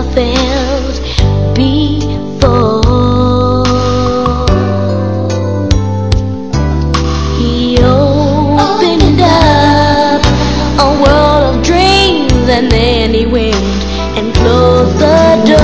I felt before. He opened up a world of dreams and then he went and closed the door.